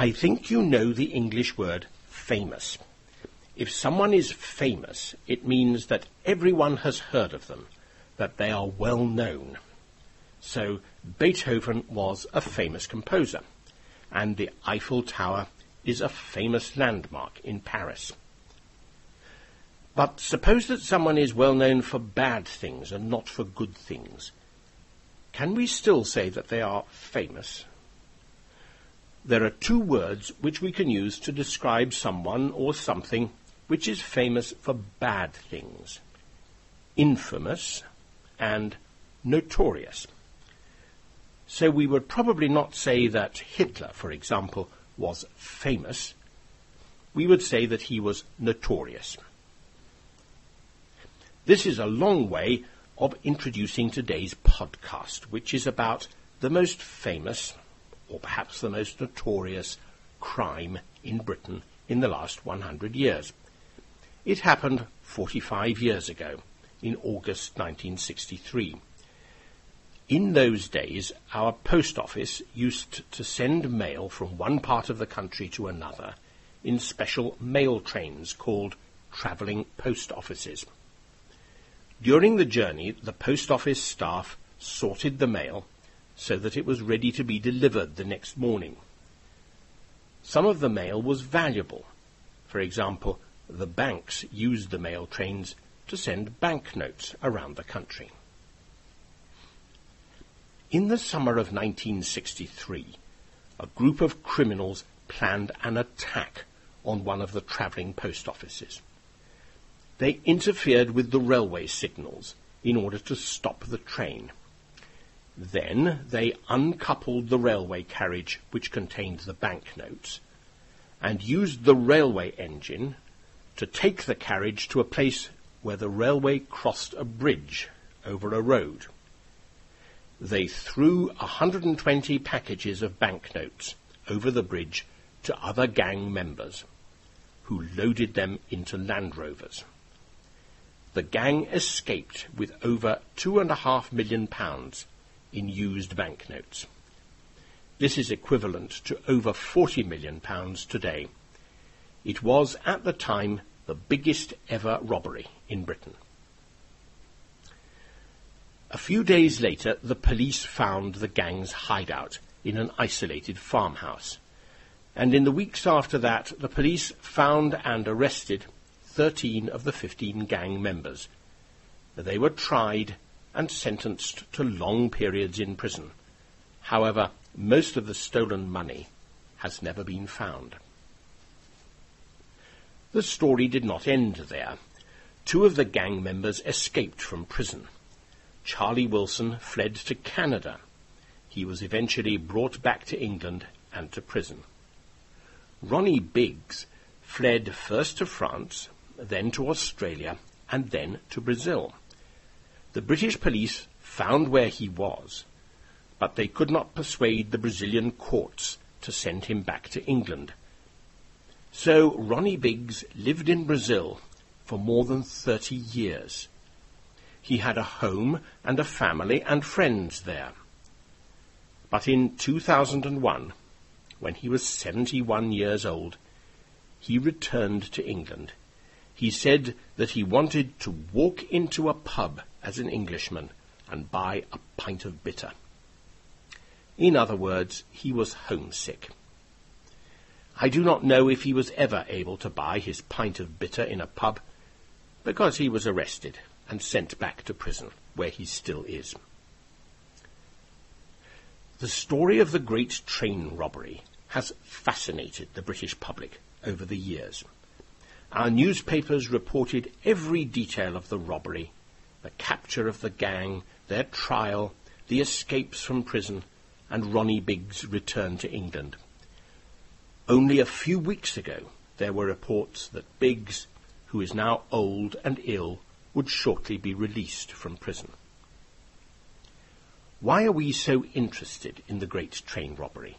I think you know the English word famous. If someone is famous, it means that everyone has heard of them, that they are well known. So Beethoven was a famous composer, and the Eiffel Tower is a famous landmark in Paris. But suppose that someone is well known for bad things and not for good things. Can we still say that they are famous? There are two words which we can use to describe someone or something which is famous for bad things. Infamous and notorious. So we would probably not say that Hitler, for example, was famous. We would say that he was notorious. This is a long way of introducing today's podcast, which is about the most famous, or perhaps the most notorious, crime in Britain in the last 100 years. It happened 45 years ago, in August 1963. In those days, our post office used to send mail from one part of the country to another in special mail trains called travelling post offices. During the journey, the post office staff sorted the mail so that it was ready to be delivered the next morning. Some of the mail was valuable. For example, the banks used the mail trains to send banknotes around the country. In the summer of 1963, a group of criminals planned an attack on one of the travelling post offices. They interfered with the railway signals in order to stop the train. Then they uncoupled the railway carriage which contained the banknotes and used the railway engine to take the carriage to a place where the railway crossed a bridge over a road they threw 120 packages of banknotes over the bridge to other gang members, who loaded them into Land Rovers. The gang escaped with over two and a half million pounds in used banknotes. This is equivalent to over 40 million pounds today. It was at the time the biggest ever robbery in Britain. A few days later, the police found the gang's hideout in an isolated farmhouse. And in the weeks after that, the police found and arrested 13 of the 15 gang members. They were tried and sentenced to long periods in prison. However, most of the stolen money has never been found. The story did not end there. Two of the gang members escaped from prison. Charlie Wilson fled to Canada. He was eventually brought back to England and to prison. Ronnie Biggs fled first to France, then to Australia, and then to Brazil. The British police found where he was, but they could not persuade the Brazilian courts to send him back to England. So Ronnie Biggs lived in Brazil for more than 30 years. He had a home and a family and friends there. But in 2001, when he was 71 years old, he returned to England. He said that he wanted to walk into a pub as an Englishman and buy a pint of bitter. In other words, he was homesick. I do not know if he was ever able to buy his pint of bitter in a pub, because he was arrested and sent back to prison, where he still is. The story of the great train robbery has fascinated the British public over the years. Our newspapers reported every detail of the robbery, the capture of the gang, their trial, the escapes from prison, and Ronnie Biggs' return to England. Only a few weeks ago, there were reports that Biggs, who is now old and ill, would shortly be released from prison. Why are we so interested in the great train robbery?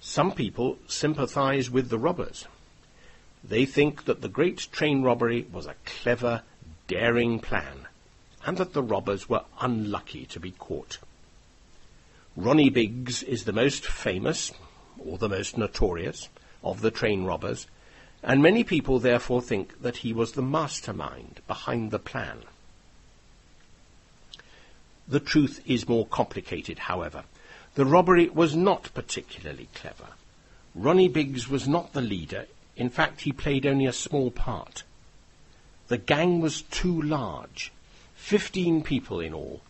Some people sympathize with the robbers. They think that the great train robbery was a clever, daring plan, and that the robbers were unlucky to be caught. Ronnie Biggs is the most famous, or the most notorious, of the train robbers, and many people therefore think that he was the mastermind behind the plan. The truth is more complicated, however. The robbery was not particularly clever. Ronnie Biggs was not the leader. In fact, he played only a small part. The gang was too large, fifteen people in all,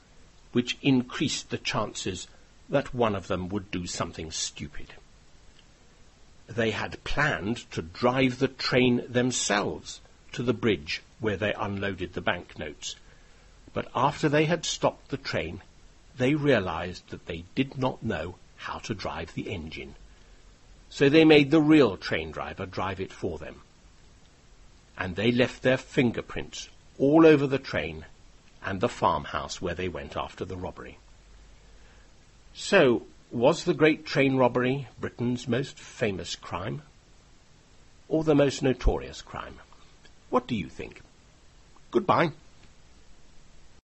which increased the chances that one of them would do something stupid. They had planned to drive the train themselves to the bridge where they unloaded the banknotes. But after they had stopped the train, they realized that they did not know how to drive the engine. So they made the real train driver drive it for them. And they left their fingerprints all over the train and the farmhouse where they went after the robbery. So, was the great train robbery Britain's most famous crime? Or the most notorious crime? What do you think? Goodbye.